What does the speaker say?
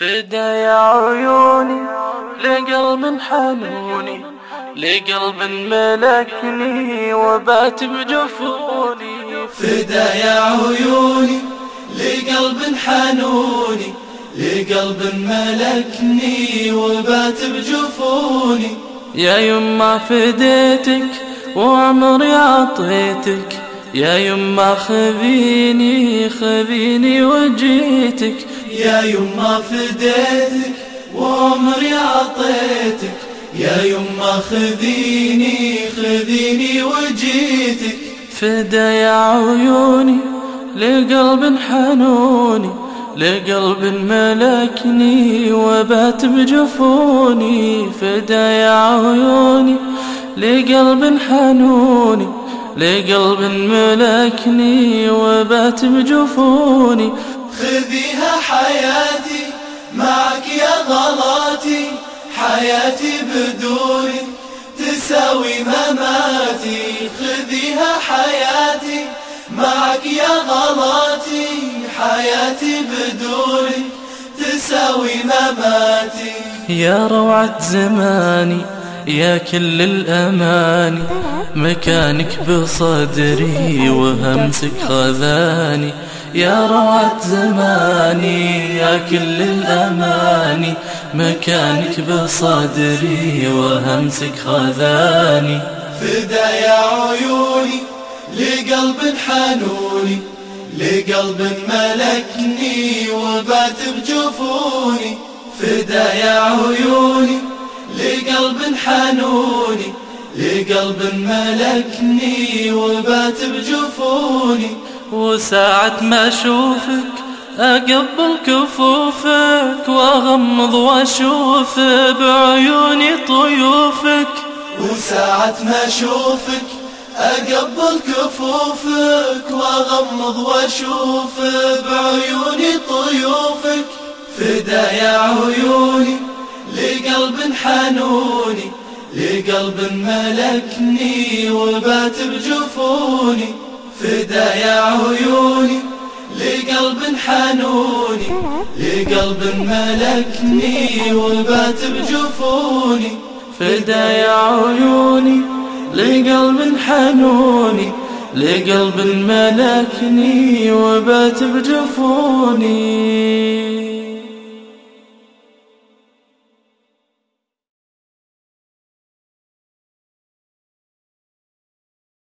فدا يا عيوني لقلب حنوني لقلب ملكني وبات بجفوني. فدا يا عيوني لقلب حنوني لقلب ملكني وبات بجفوني. يا يما فديتك وعمري عطيتك يا يما خذيني خذيني وجيتك. يا يما فديتك وعمري عطيتك يا يما خذيني خذيني وجيتك. فدا يا عيوني لقلب حنوني لقلب ملكني وبات بجفوني. فدا يا عيوني لقلب حنوني لقلب ملكني وبات بجفوني. خذيها حياتي معك يا غلاتي حياتي بدونك تساوي مماتي. خذيها حياتي معك يا غلاتي حياتي بدونك تساوي مماتي. يا روعة زماني يا كل الأماني مكانك بصدري وهمسك خذاني. يا روعة زماني يا كل الأماني مكانك بصدري وهمسك خذاني. فدا يا عيوني لقلب حنوني لقلب ملكني وبات بجفوني. فدا يا عيوني لقلب حنوني لقلب ملكني وبات بجفوني. وساعة ما أشوفك أقبل كفوفك وأغمض وأشوف بعيوني طيوفك. وساعة ما أشوفك أقبل كفوفك وأغمض وأشوف بعيوني طيوفك. فدا يا عيوني لقلب حنوني لقلب ملكني وبات بجفوني. فدا يا عيوني لقلب حنوني لقلب ملكني وبات بجفوني. فدا يا عيوني لقلب حنوني لقلب ملكني وبات بجفوني.